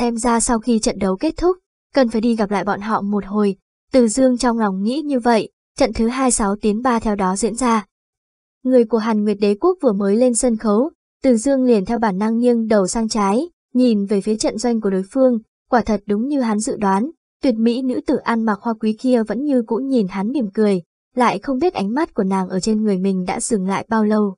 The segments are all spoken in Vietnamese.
xem ra sau khi trận đấu kết thúc, cần phải đi gặp lại bọn họ một hồi. Từ Dương trong lòng nghĩ như vậy, trận thứ 26 tiến 3 theo đó diễn ra. Người của Hàn Nguyệt Đế Quốc vừa mới lên sân khấu, Từ Dương liền theo bản năng nghiêng đầu sang trái, nhìn về phía trận doanh của đối phương, quả thật đúng như hắn dự đoán, tuyệt mỹ nữ tử ăn mặc hoa quý kia vẫn như cũ nhìn hắn mỉm cười, lại không biết ánh mắt của nàng ở trên người mình đã dừng lại bao lâu.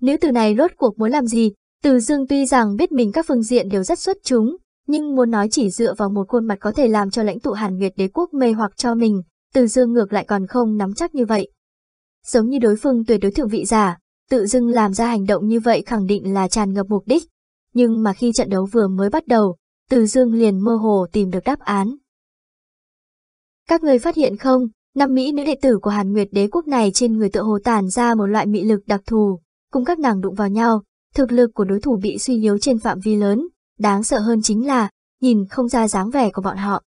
Nữ tử này rốt cuộc muốn làm gì? Từ Dương tuy rằng biết mình các phương diện đều rất xuất chúng, nhưng muốn nói chỉ dựa vào một khuôn mặt có thể làm cho lãnh tụ Hàn Nguyệt đế quốc mê hoặc cho mình, Từ Dương ngược lại còn không nắm chắc như vậy. Giống như đối phương tuyệt đối thượng vị giả, tự dưng làm ra hành động như vậy khẳng định là tràn ngập mục đích. Nhưng mà khi trận đấu vừa mới bắt đầu, Từ Dương liền mơ hồ tìm được đáp án. Các người phát hiện không, năm Mỹ nữ đệ tử của Hàn Nguyệt đế quốc này trên người tựa hồ tản ra một loại mị lực đặc thù, cùng các nàng đụng vào nhau, thực lực của đối thủ bị suy yếu trên phạm vi lớn, đáng sợ hơn chính là, nhìn không ra dáng vẻ của bọn họ.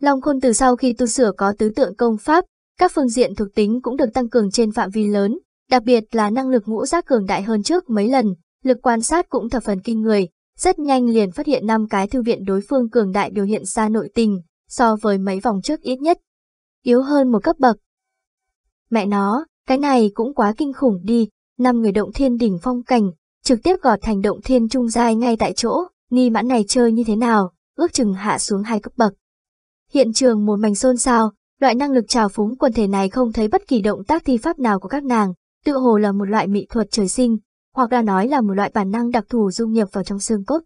Long Khôn từ sau khi tu sửa có tứ tượng công pháp, các phương diện thuộc tính cũng được tăng cường trên phạm vi lớn, đặc biệt là năng lực ngũ giác cường đại hơn trước mấy lần, lực quan sát cũng thập phần kinh người, rất nhanh liền phát hiện năm cái thư viện đối phương cường đại biểu hiện ra nội tình, so với mấy vòng trước ít nhất. Yếu hơn một cấp bậc. Mẹ nó, cái này cũng quá kinh khủng đi, năm người động thiên đỉnh phong cảnh, trực tiếp gọt thành động thiên trung giai ngay tại chỗ, ni mãn này chơi như thế nào, ước chừng hạ xuống hai cấp bậc. Hiện trường một mảnh xôn xao, loại năng lực trào phúng quần thể này không thấy bất kỳ động tác thi pháp nào của các nàng, tự hồ là một loại mỹ thuật trời sinh, hoặc là nói là một loại bản năng đặc thù dung nhập vào trong xương cốt.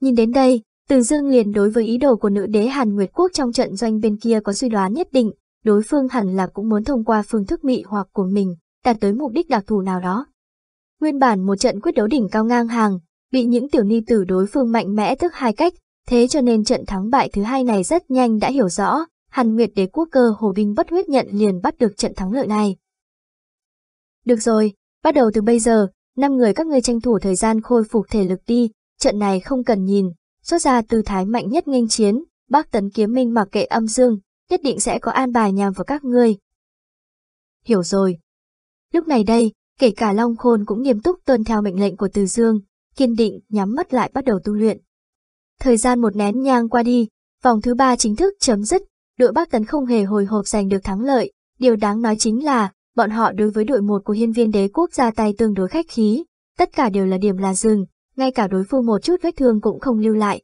Nhìn đến đây, Từ Dương liền đối với ý đồ của nữ đế Hàn Nguyệt Quốc trong trận doanh bên kia có suy đoán nhất định, đối phương hẳn là cũng muốn thông qua phương thức mị hoặc của mình, đạt tới mục đích đặc thù nào đó. Nguyên bản một trận quyết đấu đỉnh cao ngang hàng, bị những tiểu ni tử đối phương mạnh mẽ thức hai cách, thế cho nên trận thắng bại thứ hai này rất nhanh đã hiểu rõ, Hàn Nguyệt đế quốc cơ hồ binh bất huyết nhận liền bắt được trận thắng lợi này. Được rồi, bắt đầu từ bây giờ, năm người các ngươi tranh thủ thời gian khôi phục thể lực đi, trận này không cần nhìn, xuất ra tư thái mạnh nhất nghênh chiến, bác tấn kiếm minh mặc kệ âm dương, nhất định sẽ có an bài nhằm vào các ngươi. Hiểu rồi. Lúc này đây, kể cả Long Khôn cũng nghiêm túc tuân theo mệnh lệnh của Từ Dương, kiên định nhắm mắt lại bắt đầu tu luyện. Thời gian một nén nhang qua đi, vòng thứ ba chính thức chấm dứt, đội Bắc Tấn không hề hồi hộp giành được thắng lợi, điều đáng nói chính là, bọn họ đối với đội một của hiên viên đế quốc ra tay tương đối khách khí, tất cả đều là điểm là dừng, ngay cả đối phương một chút vết thương cũng không lưu lại.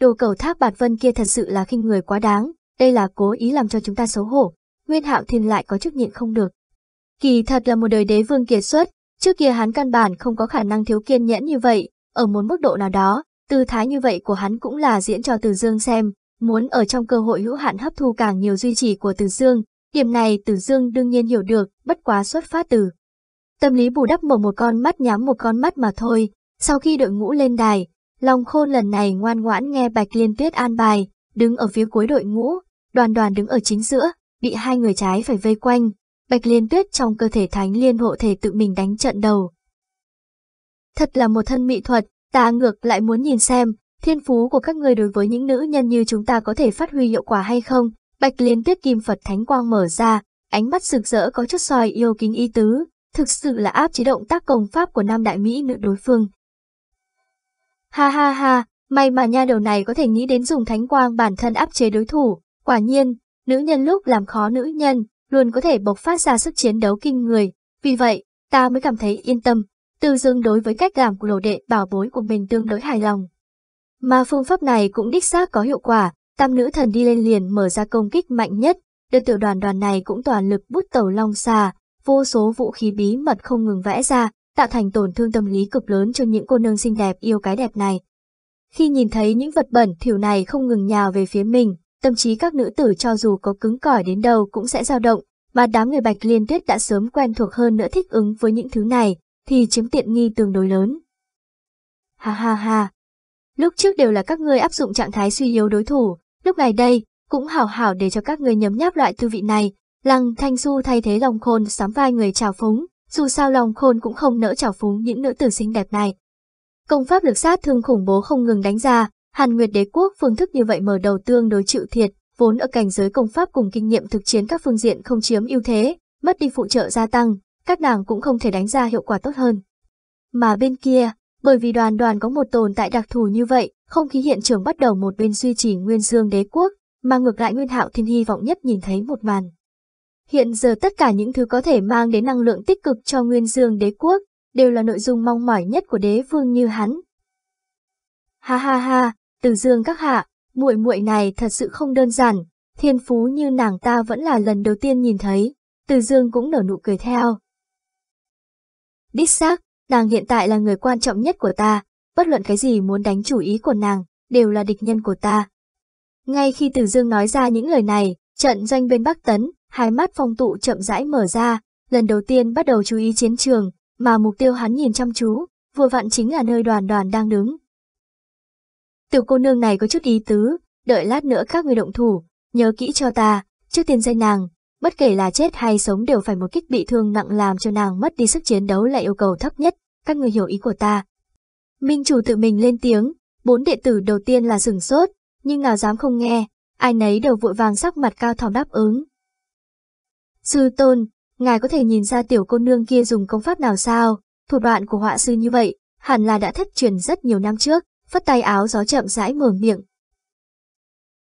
Đồ cầu tháp bạt vân kia thật sự là khinh người quá đáng, đây là cố ý làm cho chúng ta xấu hổ, Nguyên Hạo Thiên lại có chút nhịn không được. Kỳ thật là một đời đế vương kiệt xuất, trước kia hắn căn bản không có khả năng thiếu kiên nhẫn như vậy, ở một mức độ nào đó, tư thái như vậy của hắn cũng là diễn cho Từ Dương xem, muốn ở trong cơ hội hữu hạn hấp thu càng nhiều duy trì của Từ Dương, điểm này Từ Dương đương nhiên hiểu được, bất quá xuất phát từ. Tâm lý bù đắp mở một con mắt nhắm một con mắt mà thôi, sau khi đội ngũ lên đài, Long Khôn lần này ngoan ngoãn nghe Bạch Liên Tuyết an bài, đứng ở phía cuối đội ngũ, đoàn đoàn đứng ở chính giữa, bị hai người trái phải vây quanh, Bạch Liên Tuyết trong cơ thể thánh liên hộ thể tự mình đánh trận đầu. Thật là một thân mỹ thuật, ta ngược lại muốn nhìn xem, thiên phú của các người đối với những nữ nhân như chúng ta có thể phát huy hiệu quả hay không. Bạch Liên Tuyết Kim Phật Thánh Quang mở ra, ánh mắt rực rỡ có chút soi yêu kính ý tứ, thực sự là áp chế động tác công pháp của nam đại mỹ nữ đối phương. Ha ha ha, may mà nha đầu này có thể nghĩ đến dùng thánh quang bản thân áp chế đối thủ, quả nhiên, nữ nhân lúc làm khó nữ nhân, luôn có thể bộc phát ra sức chiến đấu kinh người, vì vậy, ta mới cảm thấy yên tâm, tư dưng đối với cách làm của đồ đệ bảo bối của mình tương đối hài lòng. Mà phương pháp này cũng đích xác có hiệu quả, tam nữ thần đi lên liền mở ra công kích mạnh nhất, đơn tiểu đoàn đoàn này cũng toàn lực bút tàu long xà, vô số vũ khí bí mật không ngừng vẽ ra, tạo thành tổn thương tâm lý cực lớn cho những cô nương xinh đẹp yêu cái đẹp này. Khi nhìn thấy những vật bẩn thiểu này không ngừng nhào về phía mình, tâm trí các nữ tử cho dù có cứng cỏi đến đâu cũng sẽ dao động, mà đám người Bạch Liên Tuyết đã sớm quen thuộc hơn nữa thích ứng với những thứ này, thì chiếm tiện nghi tương đối lớn. Ha ha ha. Lúc trước đều là các ngươi áp dụng trạng thái suy yếu đối thủ, lúc này đây, cũng hảo hảo để cho các ngươi nhấm nháp loại tư vị này. Lăng Thanh Du thay thế lòng khôn sắm vai người trào phúng, dù sao lòng khôn cũng không nỡ trào phúng những nữ tử xinh đẹp này. Công pháp lực sát thương khủng bố không ngừng đánh ra, Hàn Nguyệt đế quốc phương thức như vậy mở đầu tương đối chịu thiệt, vốn ở cảnh giới công pháp cùng kinh nghiệm thực chiến các phương diện không chiếm ưu thế, mất đi phụ trợ gia tăng, các nàng cũng không thể đánh ra hiệu quả tốt hơn. Mà bên kia, Bởi vì đoàn đoàn có một tồn tại đặc thù như vậy, không khí hiện trường bắt đầu một bên duy trì nguyên dương đế quốc, mà ngược lại Nguyên Hạo Thiên hy vọng nhất nhìn thấy một màn. Hiện giờ tất cả những thứ có thể mang đến năng lượng tích cực cho Nguyên Dương đế quốc, đều là nội dung mong mỏi nhất của đế vương như hắn. Ha ha ha, từ Dương các hạ, muội muội này thật sự không đơn giản, thiên phú như nàng ta vẫn là lần đầu tiên nhìn thấy, Từ Dương cũng nở nụ cười theo. Đích xác, nàng hiện tại là người quan trọng nhất của ta, bất luận cái gì muốn đánh chủ ý của nàng, đều là địch nhân của ta. Ngay khi Từ Dương nói ra những lời này, trận doanh bên Bắc Tấn, hai mắt phong tụ chậm rãi mở ra, lần đầu tiên bắt đầu chú ý chiến trường, mà mục tiêu hắn nhìn chăm chú, vừa vặn chính là nơi đoàn đoàn đang đứng. Tiểu cô nương này có chút ý tứ, đợi lát nữa các người động thủ, nhớ kỹ cho ta, trước tiên danh nàng, bất kể là chết hay sống đều phải một kích bị thương nặng làm cho nàng mất đi sức chiến đấu là yêu cầu thấp nhất, các người hiểu ý của ta. Minh chủ tự mình lên tiếng, bốn đệ tử đầu tiên là sửng sốt, nhưng nào dám không nghe, ai nấy đều vội vàng sắc mặt cao thỏm đáp ứng. Sư tôn, ngài có thể nhìn ra tiểu cô nương kia dùng công pháp nào sao, thủ đoạn của họa sư như vậy, hẳn là đã thất truyền rất nhiều năm trước, phất tay áo gió chậm rãi mở miệng.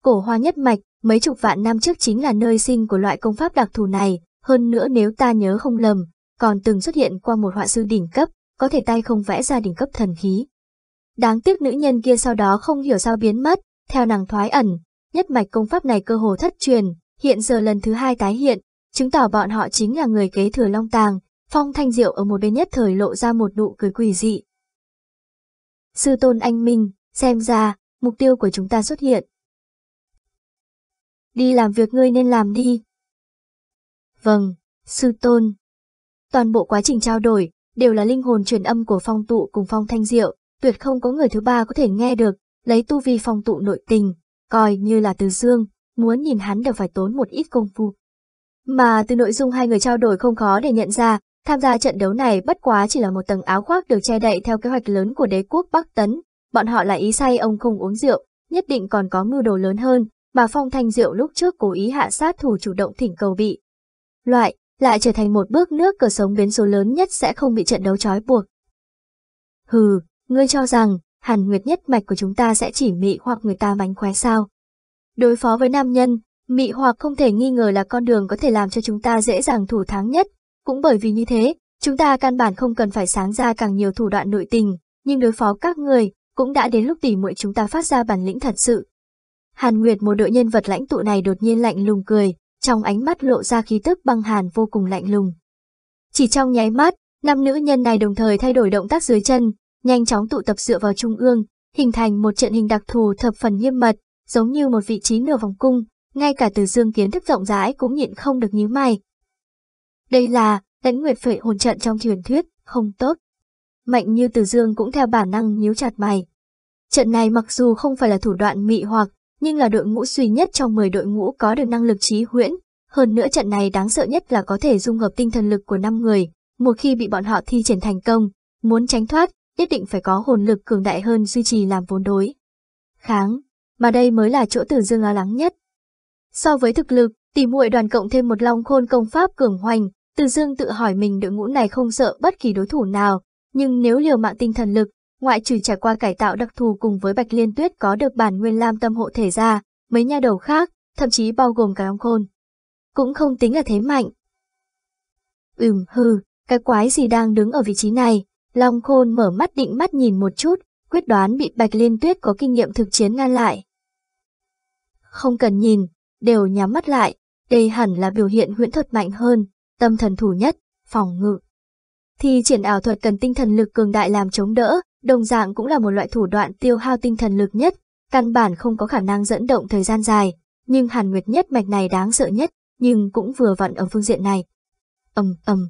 Cổ hoa nhất mạch, mấy chục vạn năm trước chính là nơi sinh của loại công pháp đặc thù này, hơn nữa nếu ta nhớ không lầm, còn từng xuất hiện qua một họa sư đỉnh cấp, có thể tay không vẽ ra đỉnh cấp thần khí. Đáng tiếc nữ nhân kia sau đó không hiểu sao biến mất, theo nàng thoái ẩn, nhất mạch công pháp này cơ hồ thất truyền, hiện giờ lần thứ hai tái hiện, chứng tỏ bọn họ chính là người kế thừa Long Tàng, Phong Thanh Diệu ở một bên nhất thời lộ ra một nụ cười quỷ dị. Sư tôn anh Minh, xem ra, mục tiêu của chúng ta xuất hiện. Đi làm việc ngươi nên làm đi. Vâng, sư tôn. Toàn bộ quá trình trao đổi, đều là linh hồn truyền âm của phong tụ cùng phong thanh diệu, tuyệt không có người thứ ba có thể nghe được, lấy tu vi phong tụ nội tình, coi như là từ dương, muốn nhìn hắn đều phải tốn một ít công phu. Mà từ nội dung hai người trao đổi không khó để nhận ra, tham gia trận đấu này bất quá chỉ là một tầng áo khoác được che đậy theo kế hoạch lớn của đế quốc Bắc Tấn. Bọn họ lại ý say ông không uống rượu, nhất định còn có mưu đồ lớn hơn, mà Phong Thanh Diệu lúc trước cố ý hạ sát thủ chủ động thỉnh cầu bị. Loại, lại trở thành một bước nước cờ sống biến số lớn nhất sẽ không bị trận đấu trói buộc. Hừ, ngươi cho rằng, hàn nguyệt nhất mạch của chúng ta sẽ chỉ mị hoặc người ta bánh khóe sao. Đối phó với nam nhân, mị hoặc không thể nghi ngờ là con đường có thể làm cho chúng ta dễ dàng thủ thắng nhất. Cũng bởi vì như thế, chúng ta căn bản không cần phải sáng ra càng nhiều thủ đoạn nội tình, nhưng đối phó các người, cũng đã đến lúc tỉ muội chúng ta phát ra bản lĩnh thật sự. Hàn Nguyệt một đội nhân vật lãnh tụ này đột nhiên lạnh lùng cười, trong ánh mắt lộ ra khí tức băng hàn vô cùng lạnh lùng. Chỉ trong nháy mắt, năm nữ nhân này đồng thời thay đổi động tác dưới chân, nhanh chóng tụ tập dựa vào trung ương, hình thành một trận hình đặc thù thập phần nghiêm mật, giống như một vị trí nửa vòng cung, ngay cả từ dương kiến thức rộng rãi cũng nhịn không được nhíu mày. Đây là, lãnh nguyệt phệ hồn trận trong truyền thuyết, không tốt. Mạnh như từ dương cũng theo bản năng nhíu chặt mày. Trận này mặc dù không phải là thủ đoạn mị hoặc, nhưng là đội ngũ duy nhất trong 10 đội ngũ có được năng lực trí huyễn. Hơn nữa trận này đáng sợ nhất là có thể dung hợp tinh thần lực của 5 người, một khi bị bọn họ thi triển thành công, muốn tránh thoát, nhất định phải có hồn lực cường đại hơn duy trì làm vốn đối. Kháng, mà đây mới là chỗ Tử Dương lo lắng nhất. So với thực lực, tỷ muội đoàn cộng thêm một long khôn công pháp cường hoành, từ Dương tự hỏi mình đội ngũ này không sợ bất kỳ đối thủ nào, nhưng nếu liều mạng tinh thần lực, ngoại trừ trải qua cải tạo đặc thù cùng với Bạch Liên Tuyết có được bản nguyên lam tâm hộ thể ra, mấy nha đầu khác, thậm chí bao gồm cả long khôn. Cũng không tính là thế mạnh. Ừm hừ, cái quái gì đang đứng ở vị trí này, Long Khôn mở mắt định mắt nhìn một chút, quyết đoán bị Bạch Liên Tuyết có kinh nghiệm thực chiến ngăn lại. Không cần nhìn, đều nhắm mắt lại, đây hẳn là biểu hiện huyễn thuật mạnh hơn, tâm thần thủ nhất, phòng ngự. Thì triển ảo thuật cần tinh thần lực cường đại làm chống đỡ, đồng dạng cũng là một loại thủ đoạn tiêu hao tinh thần lực nhất, căn bản không có khả năng dẫn động thời gian dài, nhưng Hàn Nguyệt nhất mạch này đáng sợ nhất, nhưng cũng vừa vặn ở phương diện này. ầm ầm.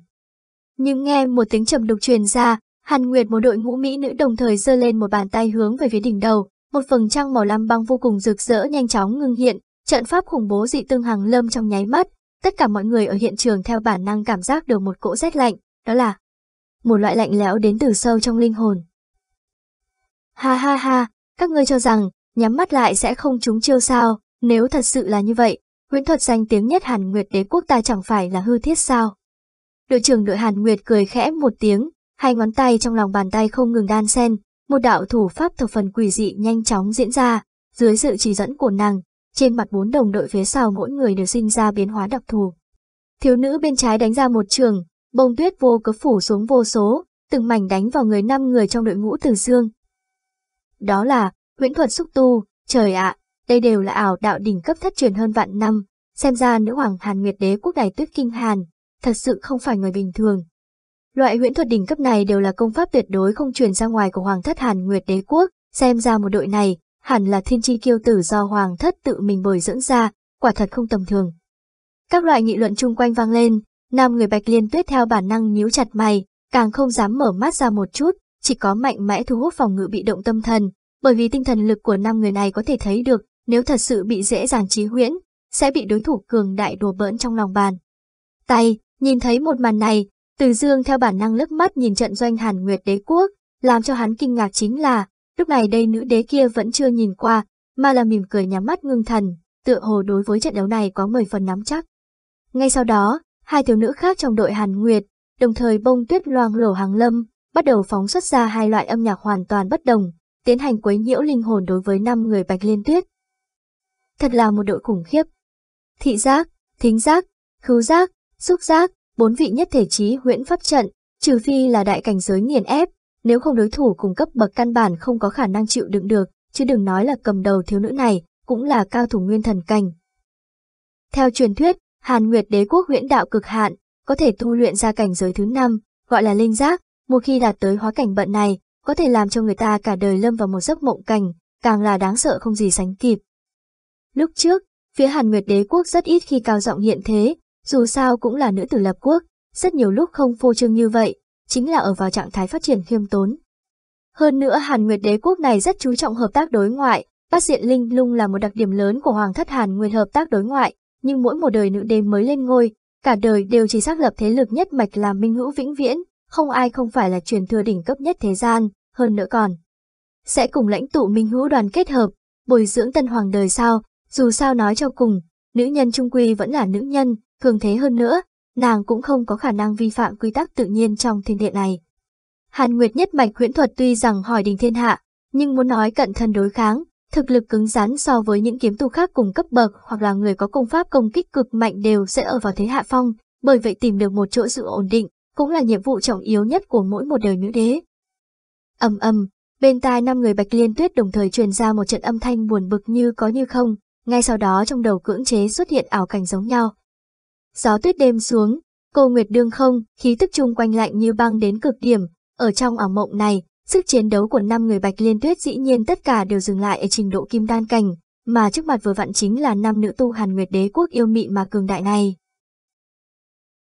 Nhưng nghe một tiếng trầm đục truyền ra, Hàn Nguyệt một đội ngũ mỹ nữ đồng thời giơ lên một bàn tay hướng về phía đỉnh đầu, một phần trăng màu lam băng vô cùng rực rỡ nhanh chóng ngưng hiện, trận pháp khủng bố dị tương hàng lâm trong nháy mắt, tất cả mọi người ở hiện trường theo bản năng cảm giác được một cỗ rét lạnh, đó là một loại lạnh lẽo đến từ sâu trong linh hồn. Ha ha ha, các ngươi cho rằng, nhắm mắt lại sẽ không trúng chiêu sao, nếu thật sự là như vậy, huyễn thuật danh tiếng nhất Hàn Nguyệt đế quốc ta chẳng phải là hư thiết sao. Đội trưởng đội Hàn Nguyệt cười khẽ một tiếng, hai ngón tay trong lòng bàn tay không ngừng đan sen, một đạo thủ pháp thập phần quỷ dị nhanh chóng diễn ra, dưới sự chỉ dẫn của nàng, trên mặt bốn đồng đội phía sau mỗi người đều sinh ra biến hóa đặc thù. Thiếu nữ bên trái đánh ra một trường, bông tuyết vô cớ phủ xuống vô số, từng mảnh đánh vào người năm người trong đội ngũ Từ Dương. Đó là, huyễn thuật xúc tu, trời ạ, đây đều là ảo đạo đỉnh cấp thất truyền hơn vạn năm, xem ra nữ hoàng Hàn Nguyệt Đế quốc đài tuyết kinh Hàn, thật sự không phải người bình thường. Loại huyễn thuật đỉnh cấp này đều là công pháp tuyệt đối không truyền ra ngoài của Hoàng thất Hàn Nguyệt Đế quốc, xem ra một đội này, hẳn là thiên chi kiêu tử do Hoàng thất tự mình bồi dưỡng ra, quả thật không tầm thường. Các loại nghị luận chung quanh vang lên, Nam người Bạch Liên Tuyết theo bản năng nhíu chặt mày, càng không dám mở mắt ra một chút, chỉ có mạnh mẽ thu hút phòng ngự bị động tâm thần, bởi vì tinh thần lực của năm người này có thể thấy được, nếu thật sự bị dễ dàng trí huyễn, sẽ bị đối thủ cường đại đùa bỡn trong lòng bàn. Tay, nhìn thấy một màn này, Từ Dương theo bản năng lướt mắt nhìn trận doanh Hàn Nguyệt đế quốc, làm cho hắn kinh ngạc chính là, lúc này đây nữ đế kia vẫn chưa nhìn qua, mà là mỉm cười nhắm mắt ngưng thần, tựa hồ đối với trận đấu này có 10 phần nắm chắc. Ngay sau đó, hai thiếu nữ khác trong đội Hàn Nguyệt, đồng thời bông tuyết loang lổ hàng lâm, bắt đầu phóng xuất ra hai loại âm nhạc hoàn toàn bất đồng, tiến hành quấy nhiễu linh hồn đối với năm người Bạch Liên Tuyết. Thật là một đội khủng khiếp. Thị giác, thính giác, khứu giác, xúc giác, bốn vị nhất thể trí huyễn pháp trận, trừ phi là đại cảnh giới nghiền ép, nếu không đối thủ cùng cấp bậc căn bản không có khả năng chịu đựng được, chứ đừng nói là cầm đầu thiếu nữ này, cũng là cao thủ nguyên thần cảnh. Theo truyền thuyết, Hàn Nguyệt đế quốc huyễn đạo cực hạn, có thể tu luyện ra cảnh giới thứ năm, gọi là linh giác, một khi đạt tới hóa cảnh bận này, có thể làm cho người ta cả đời lâm vào một giấc mộng cảnh, càng là đáng sợ không gì sánh kịp. Lúc trước, phía Hàn Nguyệt đế quốc rất ít khi cao giọng hiện thế, dù sao cũng là nữ tử lập quốc, rất nhiều lúc không phô trương như vậy, chính là ở vào trạng thái phát triển khiêm tốn. Hơn nữa Hàn Nguyệt đế quốc này rất chú trọng hợp tác đối ngoại, bát diện linh lung là một đặc điểm lớn của Hoàng thất Hàn Nguyệt hợp tác đối ngoại, nhưng mỗi một đời nữ đế mới lên ngôi, cả đời đều chỉ xác lập thế lực nhất mạch là minh hữu vĩnh viễn, không ai không phải là truyền thừa đỉnh cấp nhất thế gian, hơn nữa còn. Sẽ cùng lãnh tụ minh hữu đoàn kết hợp, bồi dưỡng tân hoàng đời sau, dù sao nói cho cùng, nữ nhân trung quy vẫn là nữ nhân, cường thế hơn nữa, nàng cũng không có khả năng vi phạm quy tắc tự nhiên trong thiên địa này. Hàn Nguyệt nhất mạch huyễn thuật tuy rằng hỏi đình thiên hạ, nhưng muốn nói cận thân đối kháng, thực lực cứng rắn so với những kiếm tu khác cùng cấp bậc hoặc là người có công pháp công kích cực mạnh đều sẽ ở vào thế hạ phong, bởi vậy tìm được một chỗ sự ổn định cũng là nhiệm vụ trọng yếu nhất của mỗi một đời nữ đế. Ầm ầm, bên tai năm người Bạch Liên Tuyết đồng thời truyền ra một trận âm thanh buồn bực như có như không, ngay sau đó trong đầu cưỡng chế xuất hiện ảo cảnh giống nhau. Gió tuyết đêm xuống, cô Nguyệt đương không, khí tức chung quanh lạnh như băng đến cực điểm, ở trong ảo mộng này, sức chiến đấu của năm người Bạch Liên Tuyết dĩ nhiên tất cả đều dừng lại ở trình độ kim đan cảnh, mà trước mặt vừa vặn chính là năm nữ tu Hàn Nguyệt đế quốc yêu mị mà cường đại này.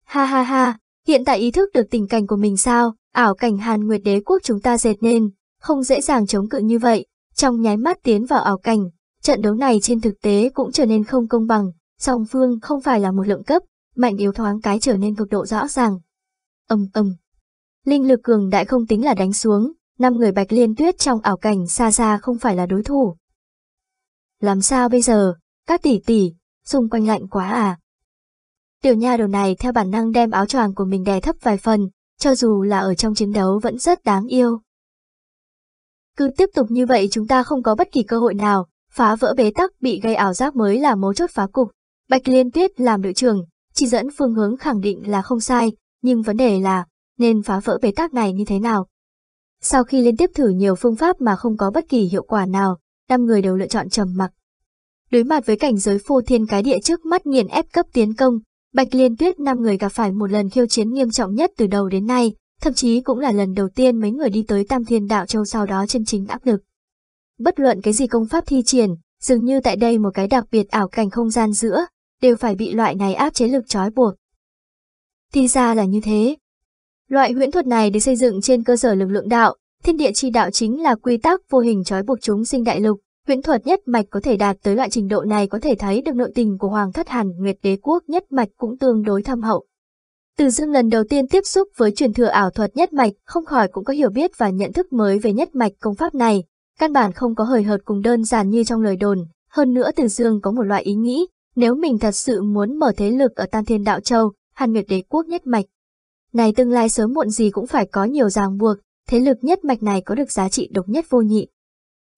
Ha ha ha, hiện tại ý thức được tình cảnh của mình sao, ảo cảnh Hàn Nguyệt đế quốc chúng ta dệt nên, không dễ dàng chống cự như vậy, trong nháy mắt tiến vào ảo cảnh, trận đấu này trên thực tế cũng trở nên không công bằng, song phương không phải là một lượng cấp, mạnh yếu thoáng cái trở nên cực độ rõ ràng. Âm âm. Linh lực cường đại không tính là đánh xuống, năm người bạch liên tuyết trong ảo cảnh xa xa không phải là đối thủ. Làm sao bây giờ, các tỷ tỷ, xung quanh lạnh quá à. Tiểu nha đầu này theo bản năng đem áo choàng của mình đè thấp vài phần, cho dù là ở trong chiến đấu vẫn rất đáng yêu. Cứ tiếp tục như vậy chúng ta không có bất kỳ cơ hội nào, phá vỡ bế tắc bị gây ảo giác mới là mấu chốt phá cục. Bạch Liên Tuyết làm đội trưởng, chỉ dẫn phương hướng khẳng định là không sai, nhưng vấn đề là, nên phá vỡ bế tắc này như thế nào? Sau khi liên tiếp thử nhiều phương pháp mà không có bất kỳ hiệu quả nào, năm người đều lựa chọn trầm mặc. Đối mặt với cảnh giới phô thiên cái địa trước mắt nghiền ép cấp tiến công, Bạch Liên Tuyết năm người gặp phải một lần khiêu chiến nghiêm trọng nhất từ đầu đến nay, thậm chí cũng là lần đầu tiên mấy người đi tới Tam Thiên Đạo Châu sau đó chân chính áp lực. Bất luận cái gì công pháp thi triển, dường như tại đây một cái đặc biệt ảo cảnh không gian giữa, đều phải bị loại này áp chế lực trói buộc. Thì ra là như thế. Loại huyễn thuật này được xây dựng trên cơ sở lực lượng đạo, thiên địa chi đạo chính là quy tắc vô hình trói buộc chúng sinh đại lục, huyễn thuật nhất mạch có thể đạt tới loại trình độ này có thể thấy được nội tình của Hoàng thất Hàn Nguyệt đế quốc nhất mạch cũng tương đối thâm hậu. Từ dương lần đầu tiên tiếp xúc với truyền thừa ảo thuật nhất mạch không khỏi cũng có hiểu biết và nhận thức mới về nhất mạch công pháp này, căn bản không có hời hợt cùng đơn giản như trong lời đồn, hơn nữa Từ Dương có một loại ý nghĩ, nếu mình thật sự muốn mở thế lực ở Tam Thiên Đạo Châu, Hàn Nguyệt Đế Quốc nhất mạch. này tương lai sớm muộn gì cũng phải có nhiều ràng buộc, thế lực nhất mạch này có được giá trị độc nhất vô nhị.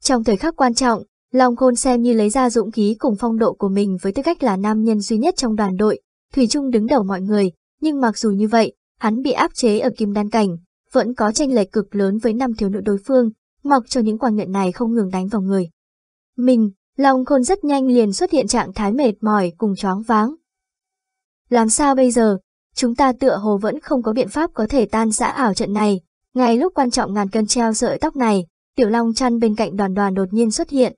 Trong thời khắc quan trọng, Long Khôn xem như lấy ra dũng khí cùng phong độ của mình với tư cách là nam nhân duy nhất trong đoàn đội, Thủy Trung đứng đầu mọi người, nhưng mặc dù như vậy, hắn bị áp chế ở kim đan cảnh, vẫn có tranh lệch cực lớn với năm thiếu nữ đối phương, mặc cho những quan nhận này không ngừng đánh vào người. Mình, Long Khôn rất nhanh liền xuất hiện trạng thái mệt mỏi cùng choáng váng. Làm sao bây giờ? Chúng ta tựa hồ vẫn không có biện pháp có thể tan giã ảo trận này. Ngay lúc quan trọng ngàn cân treo sợi tóc này, Tiểu Long chăn bên cạnh đoàn đoàn đột nhiên xuất hiện.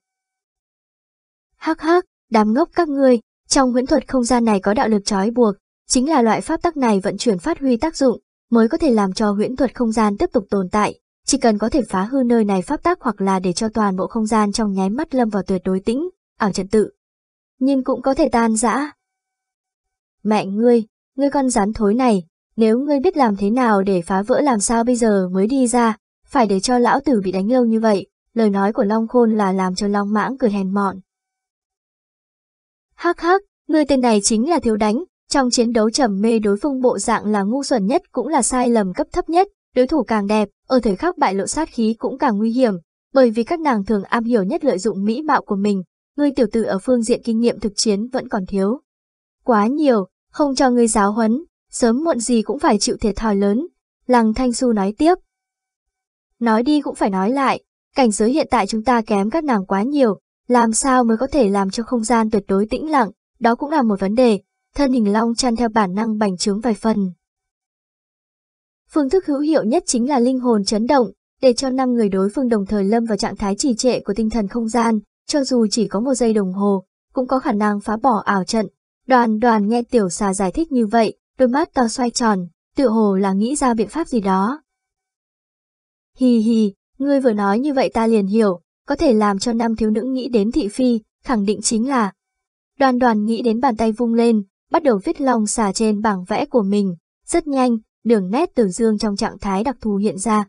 Hắc hắc, đám ngốc các ngươi, trong huyễn thuật không gian này có đạo lực trói buộc, chính là loại pháp tắc này vận chuyển phát huy tác dụng, mới có thể làm cho huyễn thuật không gian tiếp tục tồn tại. Chỉ cần có thể phá hư nơi này pháp tác hoặc là để cho toàn bộ không gian trong nháy mắt lâm vào tuyệt đối tĩnh, ảo trận tự. Nhưng cũng có thể tan rã. Mẹ ngươi, ngươi con rắn thối này, nếu ngươi biết làm thế nào để phá vỡ làm sao bây giờ mới đi ra, phải để cho lão tử bị đánh lâu như vậy, lời nói của Long Khôn là làm cho Long Mãng cười hèn mọn. Hắc hắc, ngươi tên này chính là thiếu đánh, trong chiến đấu trầm mê đối phương bộ dạng là ngu xuẩn nhất cũng là sai lầm cấp thấp nhất, đối thủ càng đẹp, ở thời khắc bại lộ sát khí cũng càng nguy hiểm, bởi vì các nàng thường am hiểu nhất lợi dụng mỹ mạo của mình, ngươi tiểu tử ở phương diện kinh nghiệm thực chiến vẫn còn thiếu. Quá nhiều, không cho ngươi giáo huấn, sớm muộn gì cũng phải chịu thiệt thòi lớn, Lăng Thanh Xu nói tiếp. Nói đi cũng phải nói lại, cảnh giới hiện tại chúng ta kém các nàng quá nhiều, làm sao mới có thể làm cho không gian tuyệt đối tĩnh lặng, đó cũng là một vấn đề, thân hình long chăn theo bản năng bành trướng vài phần. Phương thức hữu hiệu nhất chính là linh hồn chấn động, để cho năm người đối phương đồng thời lâm vào trạng thái trì trệ của tinh thần không gian, cho dù chỉ có một giây đồng hồ, cũng có khả năng phá bỏ ảo trận. Đoàn đoàn nghe tiểu xà giải thích như vậy, đôi mắt to xoay tròn, tự hồ là nghĩ ra biện pháp gì đó. Hì hì, ngươi vừa nói như vậy ta liền hiểu, có thể làm cho năm thiếu nữ nghĩ đến thị phi, khẳng định chính là. Đoàn đoàn nghĩ đến bàn tay vung lên, bắt đầu viết lòng xà trên bảng vẽ của mình, rất nhanh, đường nét từ dương trong trạng thái đặc thù hiện ra.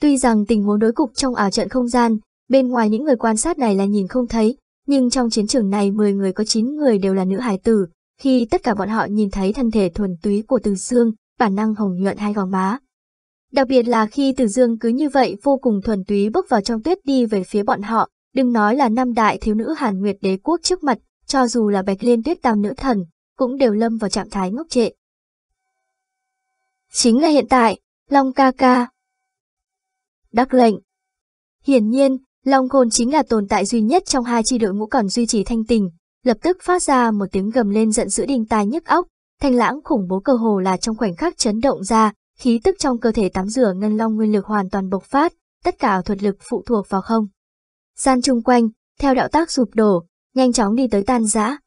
Tuy rằng tình huống đối cục trong ảo trận không gian, bên ngoài những người quan sát này là nhìn không thấy, nhưng trong chiến trường này 10 người có 9 người đều là nữ hải tử, khi tất cả bọn họ nhìn thấy thân thể thuần túy của Từ Dương, bản năng hồng nhuận hai gò má. Đặc biệt là khi Từ Dương cứ như vậy vô cùng thuần túy bước vào trong tuyết đi về phía bọn họ, đừng nói là năm đại thiếu nữ Hàn Nguyệt đế quốc trước mặt, cho dù là Bạch Liên Tuyết Tam nữ thần, cũng đều lâm vào trạng thái ngốc trệ. Chính là hiện tại, Long ca ca. Đắc lệnh. Hiển nhiên, Long Khôn chính là tồn tại duy nhất trong hai chi đội ngũ còn duy trì thanh tình, lập tức phát ra một tiếng gầm lên giận dữ đình tai nhức óc, thanh lãng khủng bố cơ hồ là trong khoảnh khắc chấn động ra, khí tức trong cơ thể tắm rửa ngân long nguyên lực hoàn toàn bộc phát, tất cả thuật lực phụ thuộc vào không. Gian chung quanh, theo đạo tác sụp đổ, nhanh chóng đi tới tan rã.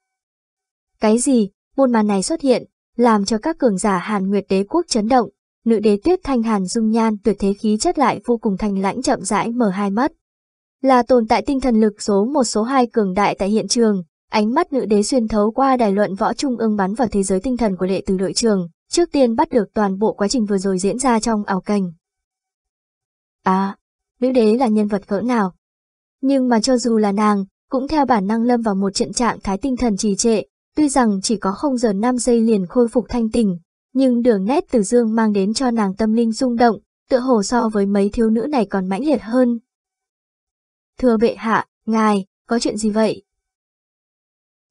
Cái gì, môn màn này xuất hiện, làm cho các cường giả Hàn Nguyệt đế quốc chấn động, nữ đế tuyết thanh hàn dung nhan tuyệt thế khí chất lại vô cùng thành lãnh chậm rãi mở hai mắt. Là tồn tại tinh thần lực số một số hai cường đại tại hiện trường, ánh mắt nữ đế xuyên thấu qua đài luận võ trung ương bắn vào thế giới tinh thần của đệ tử đội trường, trước tiên bắt được toàn bộ quá trình vừa rồi diễn ra trong ảo cảnh. À, nữ đế là nhân vật cỡ nào? Nhưng mà cho dù là nàng, cũng theo bản năng lâm vào một trận trạng thái tinh thần trì trệ, tuy rằng chỉ có không giờ 5 giây liền khôi phục thanh tình, nhưng đường nét từ dương mang đến cho nàng tâm linh rung động, tựa hồ so với mấy thiếu nữ này còn mãnh liệt hơn. Thưa bệ hạ, ngài, có chuyện gì vậy?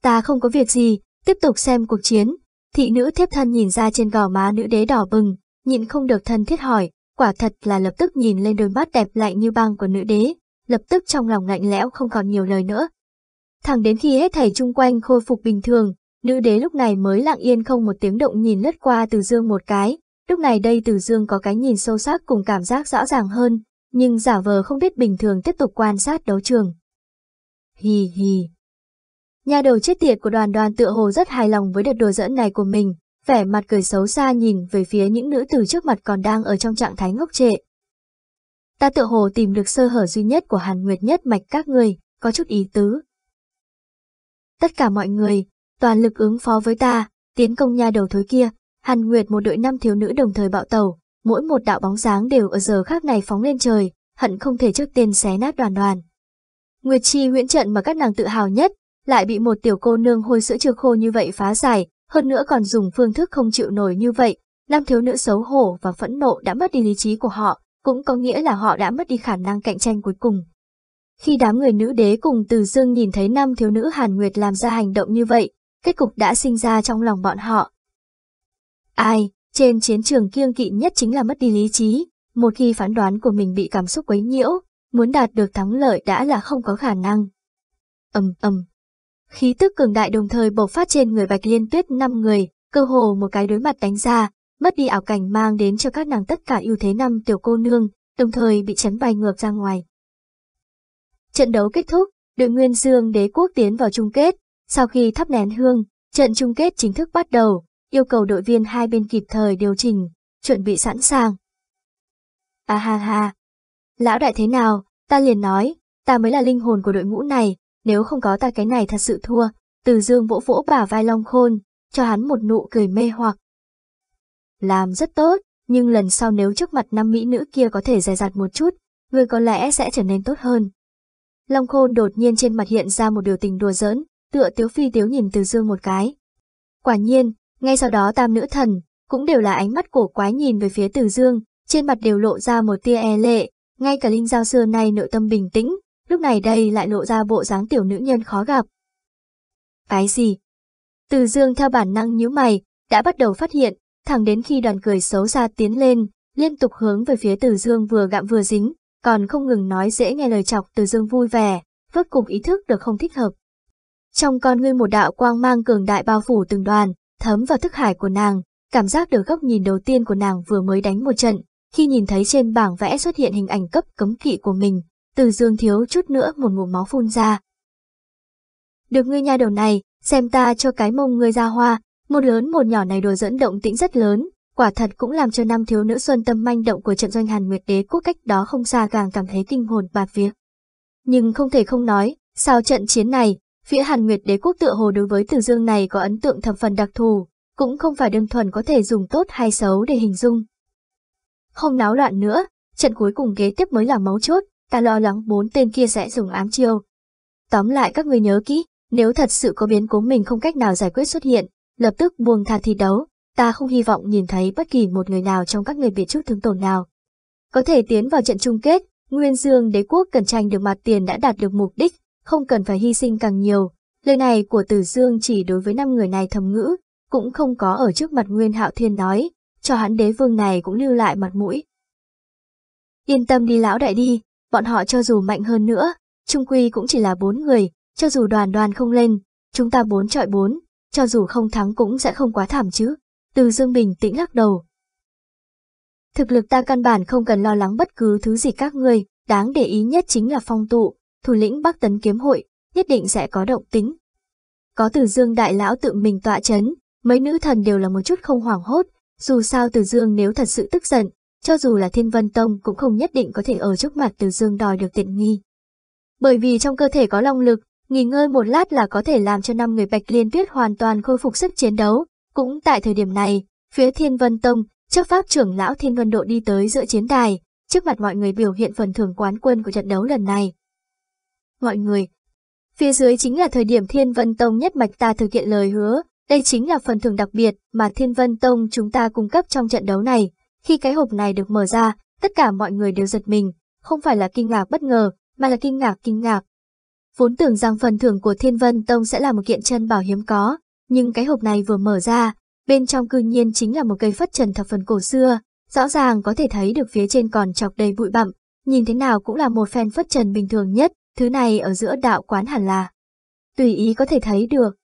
Ta không có việc gì, tiếp tục xem cuộc chiến. Thị nữ thiếp thân nhìn ra trên gò má nữ đế đỏ bừng, nhịn không được thân thiết hỏi, quả thật là lập tức nhìn lên đôi mắt đẹp lạnh như băng của nữ đế, lập tức trong lòng lạnh lẽo không còn nhiều lời nữa. Thẳng đến khi hết thảy chung quanh khôi phục bình thường, nữ đế lúc này mới lặng yên không một tiếng động nhìn lướt qua từ dương một cái, lúc này đây từ dương có cái nhìn sâu sắc cùng cảm giác rõ ràng hơn, nhưng giả vờ không biết bình thường tiếp tục quan sát đấu trường. Hì hì. Nhà đầu chết tiệt của đoàn đoàn tựa hồ rất hài lòng với đợt đùa dẫn này của mình, vẻ mặt cười xấu xa nhìn về phía những nữ tử trước mặt còn đang ở trong trạng thái ngốc trệ. Ta tựa hồ tìm được sơ hở duy nhất của Hàn Nguyệt nhất mạch các người, có chút ý tứ. Tất cả mọi người, toàn lực ứng phó với ta, tiến công nha đầu thối kia, Hàn Nguyệt một đội năm thiếu nữ đồng thời bạo tàu, mỗi một đạo bóng dáng đều ở giờ khác này phóng lên trời, hận không thể trước tên xé nát đoàn đoàn. Nguyệt Chi huyễn trận mà các nàng tự hào nhất, lại bị một tiểu cô nương hôi sữa chưa khô như vậy phá giải, hơn nữa còn dùng phương thức không chịu nổi như vậy, Nam thiếu nữ xấu hổ và phẫn nộ đã mất đi lý trí của họ, cũng có nghĩa là họ đã mất đi khả năng cạnh tranh cuối cùng. Khi đám người nữ đế cùng Từ Dương nhìn thấy năm thiếu nữ Hàn Nguyệt làm ra hành động như vậy, kết cục đã sinh ra trong lòng bọn họ. Ai, trên chiến trường kiêng kỵ nhất chính là mất đi lý trí, một khi phán đoán của mình bị cảm xúc quấy nhiễu, muốn đạt được thắng lợi đã là không có khả năng. ầm ầm, khí tức cường đại đồng thời bộc phát trên người Bạch Liên Tuyết năm người, cơ hồ một cái đối mặt đánh ra, mất đi ảo cảnh mang đến cho các nàng tất cả ưu thế năm tiểu cô nương, đồng thời bị chấn bay ngược ra ngoài. Trận đấu kết thúc, đội Nguyên Dương đế quốc tiến vào chung kết, sau khi thắp nén hương, trận chung kết chính thức bắt đầu, yêu cầu đội viên hai bên kịp thời điều chỉnh, chuẩn bị sẵn sàng. À ha ha, lão đại thế nào, ta liền nói, ta mới là linh hồn của đội ngũ này, nếu không có ta cái này thật sự thua, từ dương vỗ vỗ bả vai long khôn, cho hắn một nụ cười mê hoặc. Làm rất tốt, nhưng lần sau nếu trước mặt năm mỹ nữ kia có thể dè dặt một chút, người có lẽ sẽ trở nên tốt hơn. Long khôn đột nhiên trên mặt hiện ra một điều tình đùa giỡn, tựa tiếu phi tiếu nhìn từ dương một cái. Quả nhiên, ngay sau đó tam nữ thần, cũng đều là ánh mắt cổ quái nhìn về phía từ dương, trên mặt đều lộ ra một tia e lệ, ngay cả linh giao xưa nay nội tâm bình tĩnh, lúc này đây lại lộ ra bộ dáng tiểu nữ nhân khó gặp. Cái gì? Từ dương theo bản năng nhíu mày, đã bắt đầu phát hiện, thẳng đến khi đoàn cười xấu xa tiến lên, liên tục hướng về phía từ dương vừa gặm vừa dính, còn không ngừng nói dễ nghe lời chọc từ dương vui vẻ, vớt cùng ý thức được không thích hợp. Trong con ngươi một đạo quang mang cường đại bao phủ từng đoàn, thấm vào thức hải của nàng, cảm giác được góc nhìn đầu tiên của nàng vừa mới đánh một trận, khi nhìn thấy trên bảng vẽ xuất hiện hình ảnh cấp cấm kỵ của mình, từ dương thiếu chút nữa một ngụm máu phun ra. Được ngươi nha đầu này, xem ta cho cái mông ngươi ra hoa, một lớn một nhỏ này đồ dẫn động tĩnh rất lớn, quả thật cũng làm cho năm thiếu nữ xuân tâm manh động của trận doanh Hàn Nguyệt Đế quốc cách đó không xa càng cảm thấy kinh hồn bạt vía. Nhưng không thể không nói, sau trận chiến này, phía Hàn Nguyệt Đế quốc tựa hồ đối với Từ Dương này có ấn tượng thập phần đặc thù, cũng không phải đơn thuần có thể dùng tốt hay xấu để hình dung. Không náo loạn nữa, trận cuối cùng kế tiếp mới là máu chốt, ta lo lắng bốn tên kia sẽ dùng ám chiêu. Tóm lại các người nhớ kỹ, nếu thật sự có biến cố mình không cách nào giải quyết xuất hiện, lập tức buông tha thi đấu, ta không hy vọng nhìn thấy bất kỳ một người nào trong các người bị chút thương tổn nào. Có thể tiến vào trận chung kết, Nguyên Dương đế quốc cần tranh được mặt tiền đã đạt được mục đích, không cần phải hy sinh càng nhiều. Lời này của Tử Dương chỉ đối với năm người này thầm ngữ, cũng không có ở trước mặt Nguyên Hạo Thiên nói, cho hắn đế vương này cũng lưu lại mặt mũi. Yên tâm đi lão đại đi, bọn họ cho dù mạnh hơn nữa, trung quy cũng chỉ là bốn người, cho dù đoàn đoàn không lên, chúng ta bốn trọi bốn, cho dù không thắng cũng sẽ không quá thảm chứ. Từ Dương bình tĩnh lắc đầu. Thực lực ta căn bản không cần lo lắng bất cứ thứ gì các ngươi, đáng để ý nhất chính là phong tụ, thủ lĩnh Bắc Tấn Kiếm Hội, nhất định sẽ có động tính. Có Từ Dương đại lão tự mình tọa chấn, mấy nữ thần đều là một chút không hoảng hốt, dù sao Từ Dương nếu thật sự tức giận, cho dù là Thiên Vân Tông cũng không nhất định có thể ở trước mặt Từ Dương đòi được tiện nghi. Bởi vì trong cơ thể có long lực, nghỉ ngơi một lát là có thể làm cho năm người Bạch Liên Tuyết hoàn toàn khôi phục sức chiến đấu, cũng tại thời điểm này, phía Thiên Vân Tông, chấp pháp trưởng lão Thiên Vân Độ đi tới giữa chiến đài, trước mặt mọi người biểu hiện phần thưởng quán quân của trận đấu lần này. Mọi người, phía dưới chính là thời điểm Thiên Vân Tông nhất mạch ta thực hiện lời hứa, đây chính là phần thưởng đặc biệt mà Thiên Vân Tông chúng ta cung cấp trong trận đấu này. Khi cái hộp này được mở ra, tất cả mọi người đều giật mình, không phải là kinh ngạc bất ngờ, mà là kinh ngạc kinh ngạc. Vốn tưởng rằng phần thưởng của Thiên Vân Tông sẽ là một kiện chân bảo hiếm có, nhưng cái hộp này vừa mở ra, bên trong cư nhiên chính là một cây phất trần thập phần cổ xưa, rõ ràng có thể thấy được phía trên còn chọc đầy bụi bặm, nhìn thế nào cũng là một phen phất trần bình thường nhất, thứ này ở giữa đạo quán hẳn là. Tùy ý có thể thấy được.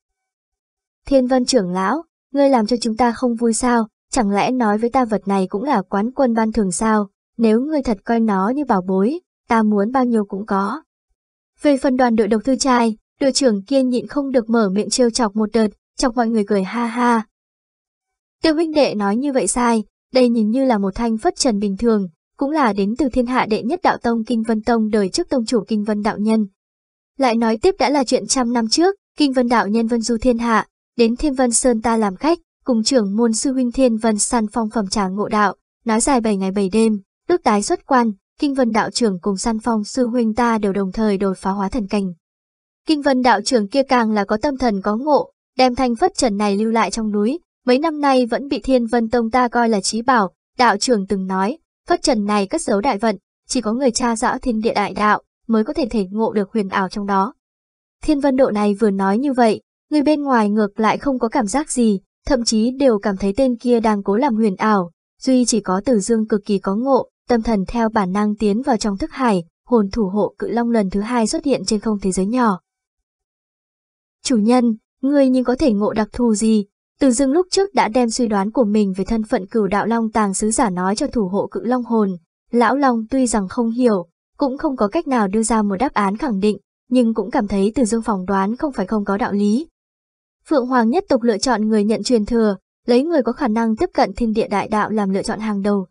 Thiên vân trưởng lão, ngươi làm cho chúng ta không vui sao, chẳng lẽ nói với ta vật này cũng là quán quân ban thường sao, nếu ngươi thật coi nó như bảo bối, ta muốn bao nhiêu cũng có. Về phần đoàn đội độc thư trai, đội trưởng kia nhịn không được mở miệng trêu chọc một đợt, chọc mọi người cười ha ha. Tiêu huynh đệ nói như vậy sai, đây nhìn như là một thanh phất trần bình thường, cũng là đến từ thiên hạ đệ nhất đạo tông Kinh Vân Tông đời trước tông chủ Kinh Vân Đạo Nhân. Lại nói tiếp đã là chuyện trăm năm trước, Kinh Vân Đạo Nhân Vân Du thiên hạ, đến Thiên Vân Sơn ta làm khách, cùng trưởng môn sư huynh Thiên Vân săn phong phẩm trà ngộ đạo, nói dài 7 ngày 7 đêm, lúc tái xuất quan, Kinh Vân đạo trưởng cùng săn phong sư huynh ta đều đồng thời đột phá hóa thần cảnh. Kinh Vân đạo trưởng kia càng là có tâm thần có ngộ, đem thanh phất trần này lưu lại trong núi, mấy năm nay vẫn bị Thiên Vân Tông ta coi là trí bảo, đạo trưởng từng nói, phất trần này cất giấu đại vận, chỉ có người cha rõ thiên địa đại đạo mới có thể thể ngộ được huyền ảo trong đó. Thiên Vân Độ này vừa nói như vậy, người bên ngoài ngược lại không có cảm giác gì, thậm chí đều cảm thấy tên kia đang cố làm huyền ảo, duy chỉ có Tử Dương cực kỳ có ngộ, tâm thần theo bản năng tiến vào trong thức hải, hồn thủ hộ cự long lần thứ hai xuất hiện trên không thế giới nhỏ. Chủ nhân, ngươi nhưng có thể ngộ đặc thù gì? Từ dưng lúc trước đã đem suy đoán của mình về thân phận cửu đạo long tàng sứ giả nói cho thủ hộ cự long hồn. Lão long tuy rằng không hiểu, cũng không có cách nào đưa ra một đáp án khẳng định, nhưng cũng cảm thấy từ dương phỏng đoán không phải không có đạo lý. Phượng Hoàng nhất tục lựa chọn người nhận truyền thừa, lấy người có khả năng tiếp cận thiên địa đại đạo làm lựa chọn hàng đầu.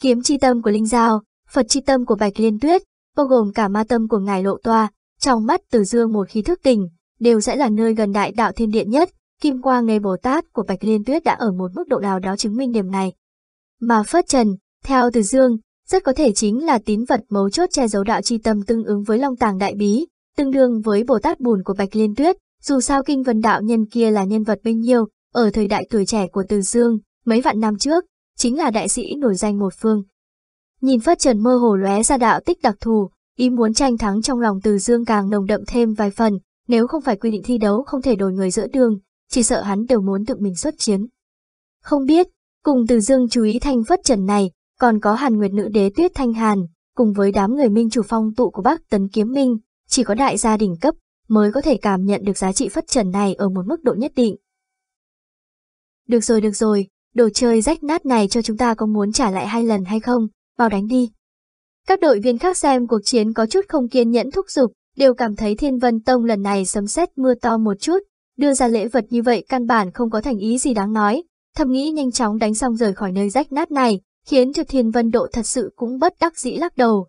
Kiếm chi tâm của Linh Giao, Phật chi tâm của Bạch Liên Tuyết, bao gồm cả ma tâm của Ngài Lộ Toa, trong mắt Từ Dương một khí thức tỉnh, đều sẽ là nơi gần đại đạo thiên điện nhất, kim quang ngày Bồ Tát của Bạch Liên Tuyết đã ở một mức độ nào đó chứng minh điểm này. Mà Phất Trần, theo Từ Dương, rất có thể chính là tín vật mấu chốt che giấu đạo chi tâm tương ứng với Long Tàng Đại Bí, tương đương với Bồ Tát Bùn của Bạch Liên Tuyết, dù sao kinh vân đạo nhân kia là nhân vật bấy nhiêu, ở thời đại tuổi trẻ của Từ Dương, mấy vạn năm trước, chính là đại sĩ nổi danh một phương. Nhìn Phất Trần mơ hồ lóe ra đạo tích đặc thù, ý muốn tranh thắng trong lòng Từ Dương càng nồng đậm thêm vài phần, nếu không phải quy định thi đấu không thể đổi người giữa đường, chỉ sợ hắn đều muốn tự mình xuất chiến. Không biết, cùng Từ Dương chú ý thanh Phất Trần này, còn có Hàn Nguyệt Nữ Đế Tuyết Thanh Hàn, cùng với đám người minh chủ phong tụ của bác Tấn Kiếm Minh, chỉ có đại gia đình cấp mới có thể cảm nhận được giá trị Phất Trần này ở một mức độ nhất định. Được rồi được rồi, đồ chơi rách nát này cho chúng ta có muốn trả lại hai lần hay không, vào đánh đi. Các đội viên khác xem cuộc chiến có chút không kiên nhẫn thúc giục, đều cảm thấy Thiên Vân Tông lần này sấm sét mưa to một chút, đưa ra lễ vật như vậy căn bản không có thành ý gì đáng nói, thầm nghĩ nhanh chóng đánh xong rời khỏi nơi rách nát này, khiến cho Thiên Vân Độ thật sự cũng bất đắc dĩ lắc đầu.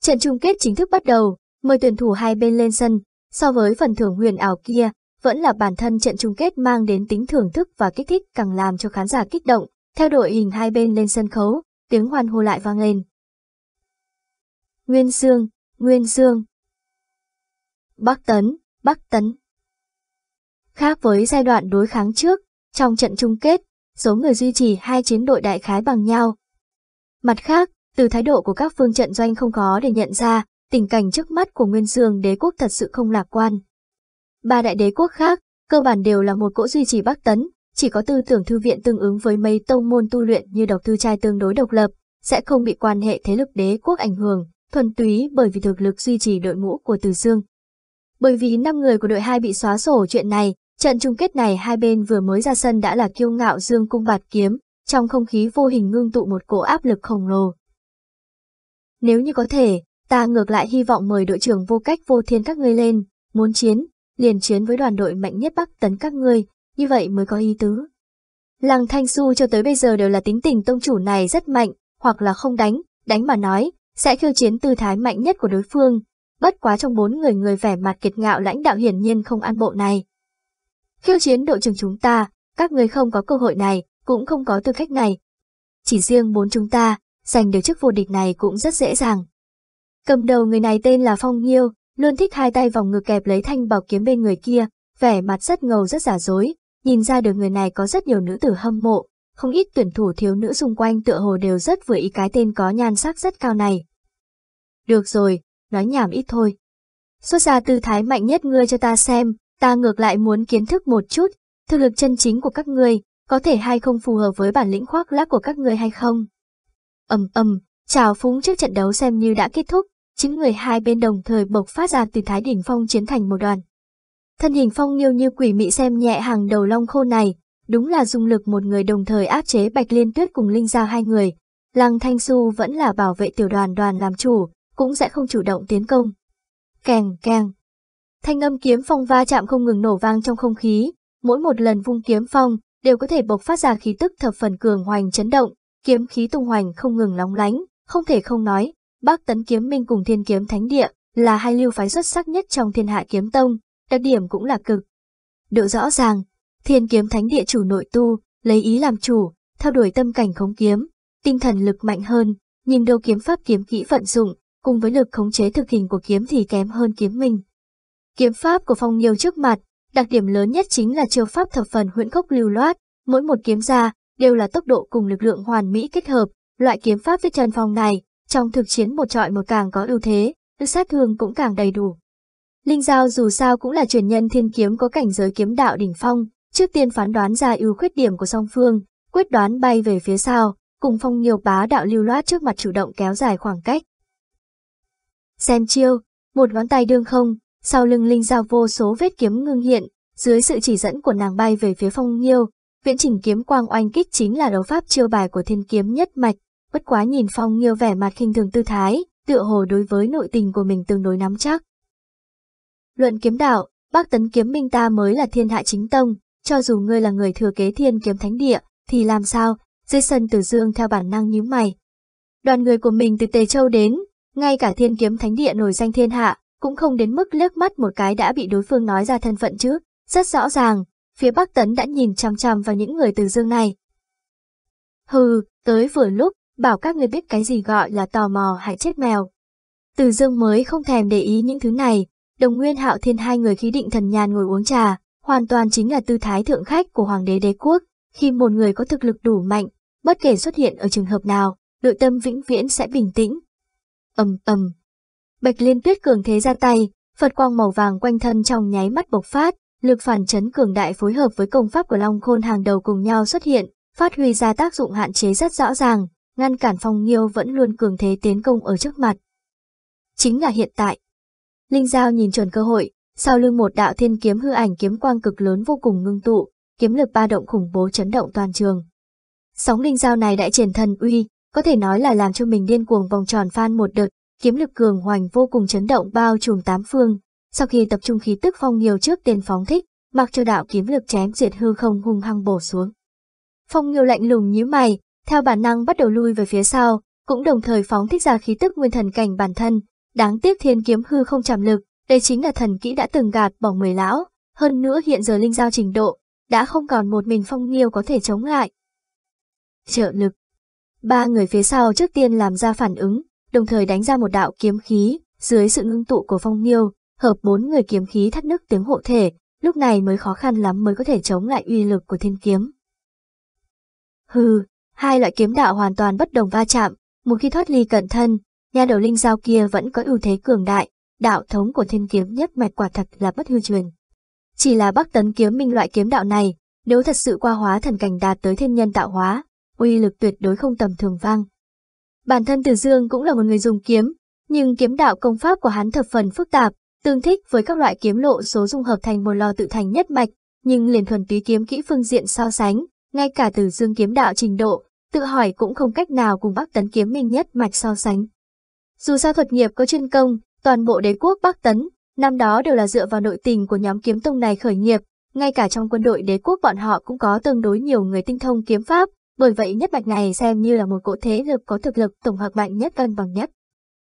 Trận chung kết chính thức bắt đầu, mời tuyển thủ hai bên lên sân, so với phần thưởng huyền ảo kia, vẫn là bản thân trận chung kết mang đến tính thưởng thức và kích thích càng làm cho khán giả kích động, theo đội hình hai bên lên sân khấu, tiếng hoan hô lại vang lên. Nguyên Dương, Nguyên Dương Bắc Tấn, Bắc Tấn Khác với giai đoạn đối kháng trước, trong trận chung kết, số người duy trì hai chiến đội đại khái bằng nhau. Mặt khác, từ thái độ của các phương trận doanh không khó để nhận ra, tình cảnh trước mắt của Nguyên Dương đế quốc thật sự không lạc quan. Ba đại đế quốc khác, cơ bản đều là một cỗ duy trì Bắc Tấn, chỉ có tư tưởng thư viện tương ứng với mấy tông môn tu luyện như độc thư trai tương đối độc lập, sẽ không bị quan hệ thế lực đế quốc ảnh hưởng, thuần túy bởi vì thực lực duy trì đội ngũ của Từ Dương. Bởi vì 5 người của đội 2 bị xóa sổ chuyện này, trận chung kết này hai bên vừa mới ra sân đã là kiêu ngạo dương cung bạt kiếm, trong không khí vô hình ngưng tụ một cỗ áp lực khổng lồ. Nếu như có thể, ta ngược lại hy vọng mời đội trưởng vô cách vô thiên các ngươi lên, muốn chiến, liền chiến với đoàn đội mạnh nhất Bắc tấn các ngươi, như vậy mới có ý tứ. Lăng Thanh Xu cho tới bây giờ đều là tính tình tông chủ này rất mạnh, hoặc là không đánh, đánh mà nói, sẽ khiêu chiến tư thái mạnh nhất của đối phương. Bất quá trong bốn người người vẻ mặt kiệt ngạo lãnh đạo hiển nhiên không ăn bộ này. Khiêu chiến đội trưởng chúng ta, các người không có cơ hội này, cũng không có tư cách này. Chỉ riêng bốn chúng ta, giành được chức vô địch này cũng rất dễ dàng. Cầm đầu người này tên là Phong Nhiêu, luôn thích hai tay vòng ngực kẹp lấy thanh bảo kiếm bên người kia, vẻ mặt rất ngầu rất giả dối, nhìn ra được người này có rất nhiều nữ tử hâm mộ, không ít tuyển thủ thiếu nữ xung quanh tựa hồ đều rất vừa ý cái tên có nhan sắc rất cao này. Được rồi, nói nhảm ít thôi. Xuất ra tư thái mạnh nhất ngươi cho ta xem, ta ngược lại muốn kiến thức một chút, thực lực chân chính của các ngươi, có thể hay không phù hợp với bản lĩnh khoác lác của các ngươi hay không. ầm ầm, chào phúng trước trận đấu xem như đã kết thúc, chính người hai bên đồng thời bộc phát ra từ thái đỉnh phong chiến thành một đoàn. Thân hình phong nghiêu như quỷ mị xem nhẹ hàng đầu long khô này, đúng là dung lực một người đồng thời áp chế Bạch Liên Tuyết cùng Linh Giao hai người. Lăng Thanh Xu vẫn là bảo vệ tiểu đoàn đoàn làm chủ, cũng sẽ không chủ động tiến công. Kèng kèng. Thanh âm kiếm phong va chạm không ngừng nổ vang trong không khí, mỗi một lần vung kiếm phong đều có thể bộc phát ra khí tức thập phần cường hoành chấn động, kiếm khí tung hoành không ngừng lóng lánh, không thể không nói, Bắc Tấn Kiếm Minh cùng Thiên Kiếm Thánh Địa là hai lưu phái xuất sắc nhất trong Thiên Hạ Kiếm Tông, đặc điểm cũng là cực. Độ rõ ràng, Thiên Kiếm Thánh Địa chủ nội tu, lấy ý làm chủ, theo đuổi tâm cảnh khống kiếm, tinh thần lực mạnh hơn, nhìn đâu kiếm pháp kiếm kỹ vận dụng, cùng với lực khống chế thực hình của kiếm thì kém hơn kiếm mình Kiếm pháp của phong nhiều trước mặt, Đặc điểm lớn nhất chính là chiêu pháp thập phần huyễn khốc lưu loát, mỗi một kiếm ra đều là tốc độ cùng lực lượng hoàn mỹ kết hợp. Loại kiếm pháp với Trần Phong này, trong thực chiến một trọi một càng có ưu thế, lực sát thương cũng càng đầy đủ. Linh Giao dù sao cũng là truyền nhân thiên kiếm có cảnh giới kiếm đạo đỉnh phong, trước tiên phán đoán ra ưu khuyết điểm của song phương, quyết đoán bay về phía sau, cùng phong nhiều bá đạo lưu loát trước mặt chủ động kéo dài khoảng cách. Xem chiêu, một ngón tay đương không, sau lưng Linh Giao vô số vết kiếm ngưng hiện, dưới sự chỉ dẫn của nàng bay về phía phong nghiêu, viễn trình kiếm quang oanh kích chính là đấu pháp chiêu bài của thiên kiếm nhất mạch, bất quá nhìn phong nghiêu vẻ mặt khinh thường tư thái, tựa hồ đối với nội tình của mình tương đối nắm chắc. Luận kiếm đạo, bác tấn kiếm minh ta mới là thiên hạ chính tông, cho dù ngươi là người thừa kế thiên kiếm thánh địa, thì làm sao, dưới tử dương theo bản năng nhíu mày. Đoàn người của mình từ Tề Châu đến, ngay cả thiên kiếm thánh địa nổi danh thiên hạ, cũng không đến mức lướt mắt một cái đã bị đối phương nói ra thân phận chứ, rất rõ ràng, phía Bắc Tấn đã nhìn chằm chằm vào những người từ dương này. Hừ, tới vừa lúc, bảo các người biết cái gì gọi là tò mò hại chết mèo. Từ dương mới không thèm để ý những thứ này, đồng nguyên hạo thiên hai người khí định thần nhàn ngồi uống trà, hoàn toàn chính là tư thái thượng khách của hoàng đế đế quốc, khi một người có thực lực đủ mạnh, bất kể xuất hiện ở trường hợp nào, nội tâm vĩnh viễn sẽ bình tĩnh. ầm ầm, Bạch Liên Tuyết cường thế ra tay, Phật quang màu vàng quanh thân trong nháy mắt bộc phát, lực phản chấn cường đại phối hợp với công pháp của Long Khôn hàng đầu cùng nhau xuất hiện, phát huy ra tác dụng hạn chế rất rõ ràng, ngăn cản Phong Nghiêu vẫn luôn cường thế tiến công ở trước mặt. Chính là hiện tại. Linh Giao nhìn chuẩn cơ hội, sau lưng một đạo thiên kiếm hư ảnh kiếm quang cực lớn vô cùng ngưng tụ, kiếm lực ba động khủng bố chấn động toàn trường. Sóng linh dao này đại triển thần uy, có thể nói là làm cho mình điên cuồng vòng tròn phan một đợt, kiếm lực cường hoành vô cùng chấn động bao trùm tám phương. Sau khi tập trung khí tức phong nhiều trước tiền phóng thích, mặc cho đạo kiếm lực chém diệt hư không hung hăng bổ xuống. Phong nhiều lạnh lùng nhíu mày, theo bản năng bắt đầu lui về phía sau, cũng đồng thời phóng thích ra khí tức nguyên thần cảnh bản thân. Đáng tiếc thiên kiếm hư không chạm lực, đây chính là thần kỹ đã từng gạt bỏ mười lão, hơn nữa hiện giờ linh giao trình độ, đã không còn một mình phong nghiêu có thể chống lại. Trợ lực Ba người phía sau trước tiên làm ra phản ứng, đồng thời đánh ra một đạo kiếm khí, dưới sự ngưng tụ của phong nghiêu, hợp bốn người kiếm khí thắt nức tiếng hộ thể, lúc này mới khó khăn lắm mới có thể chống lại uy lực của thiên kiếm. Hừ, hai loại kiếm đạo hoàn toàn bất đồng va chạm, một khi thoát ly cận thân, nhà đầu linh giao kia vẫn có ưu thế cường đại, đạo thống của thiên kiếm nhất mạch quả thật là bất hư truyền. Chỉ là bắc tấn kiếm minh loại kiếm đạo này, nếu thật sự qua hóa thần cảnh đạt tới thiên nhân tạo hóa, uy lực tuyệt đối không tầm thường vang. Bản thân Từ Dương cũng là một người dùng kiếm, nhưng kiếm đạo công pháp của hắn thập phần phức tạp, tương thích với các loại kiếm lộ số dung hợp thành một lò tự thành nhất mạch, nhưng liền thuần túy kiếm kỹ phương diện so sánh, ngay cả Từ Dương kiếm đạo trình độ, tự hỏi cũng không cách nào cùng Bắc Tấn kiếm minh nhất mạch so sánh. Dù sao thuật nghiệp có chuyên công, toàn bộ đế quốc Bắc Tấn, năm đó đều là dựa vào nội tình của nhóm kiếm tông này khởi nghiệp, ngay cả trong quân đội đế quốc bọn họ cũng có tương đối nhiều người tinh thông kiếm pháp, bởi vậy nhất mạch này xem như là một cỗ thế lực có thực lực tổng hợp mạnh nhất cân bằng nhất.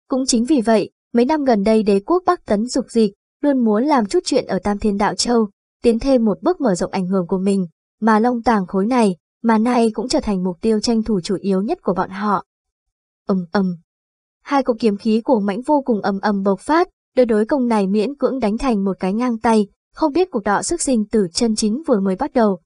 Cũng chính vì vậy, mấy năm gần đây đế quốc Bắc Tấn dục dịch, luôn muốn làm chút chuyện ở Tam Thiên Đạo Châu, tiến thêm một bước mở rộng ảnh hưởng của mình, mà long tàng khối này, mà nay cũng trở thành mục tiêu tranh thủ chủ yếu nhất của bọn họ. ầm ầm, hai cục kiếm khí của mãnh vô cùng ầm ầm bộc phát, đối đối công này miễn cưỡng đánh thành một cái ngang tay, không biết cuộc đọ sức sinh tử chân chính vừa mới bắt đầu,